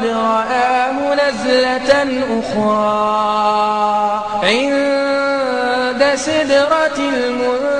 ولقد رآه نزلة أخرى عند سدرة المنتهى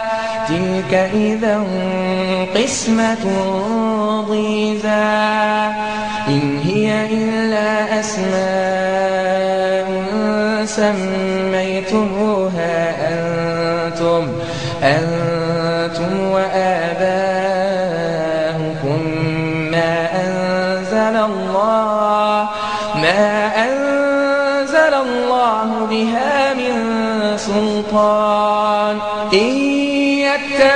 تلك إذا قسمة ضيزى. إن هي إلا أسماء سميتموها أنتم أنتم وآباؤكم. ما أنزل الله ما أنزل الله بها من سلطان. إن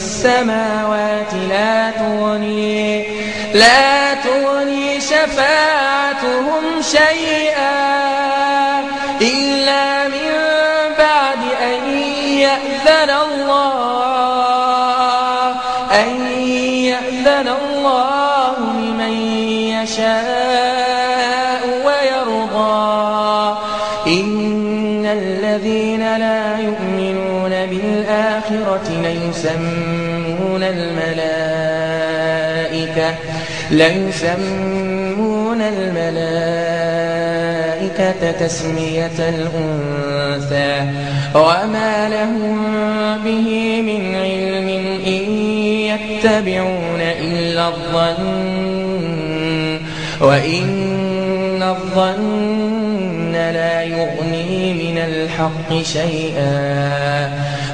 السماوات لا تغني لا تغني شفاعتهم شيئا إلا من بعد أن يأذن الله أن يأذن الله لمن يشاء. بالآخرة ليسمون الملائكة ليسمون الملائكة تسمية الأنثى. وما لهم به من علم إن يتبعون إلا الظن وإن الظن لا يغني من الحق شيئا.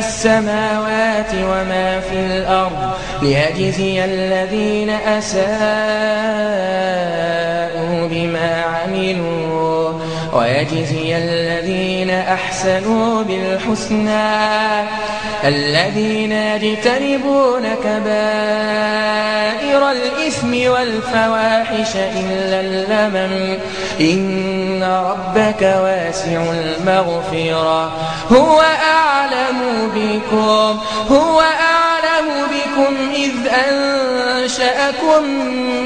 السماوات وما في الأرض ليجزي الذين أساءوا بما عملوا ويجزي الذين أحسنوا بالحسنى الذين يجتنبون كبائر الإثم والفواحش إلا اللمم. إن ربك واسع المغفرة. هو أعلم بكم. هو أعلم بكم. إذ أنشأكم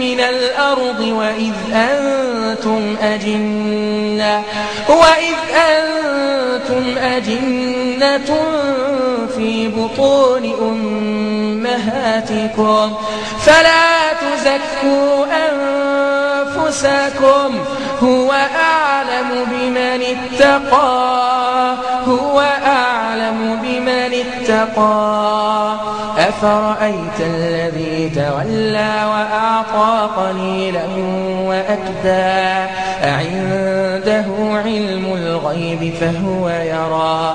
من الأرض وإذ أنتم أجنة. وإذ أنتم أجنة في بطون بطون أمهاتكم. فلا تزكوا أنفسكم. هو أعلم بمن اتقى. هو أعلم بمن اتقى. أفرأيت الذي تولى وأعطى قليلا وأكدى. أعنده علم الغيب فهو يرى.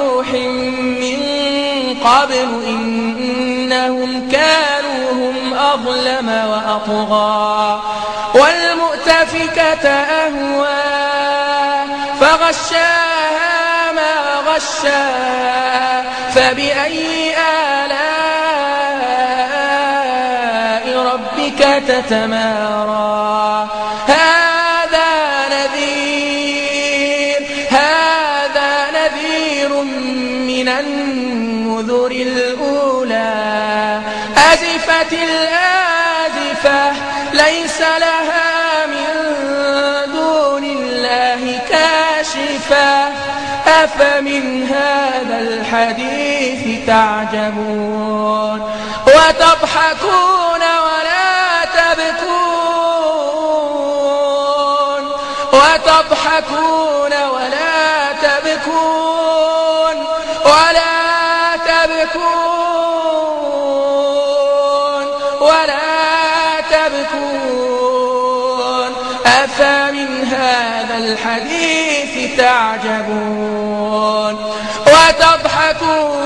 أظلم وأطغى. والمؤتفكة أهوى. فغشاها ما غشى. فبأي آلاء ربك تتمارى. ليس لها من دون الله كاشفة أفمن هذا الحديث تعجبون؟ وتضحكون ولا تبكون. وتضحكون ولا تبكون. أفمن هذا الحديث تعجبون وتضحكون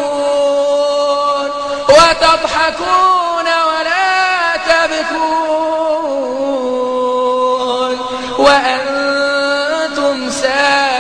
وتضحكون ولا تبكون. وأنتم سامدون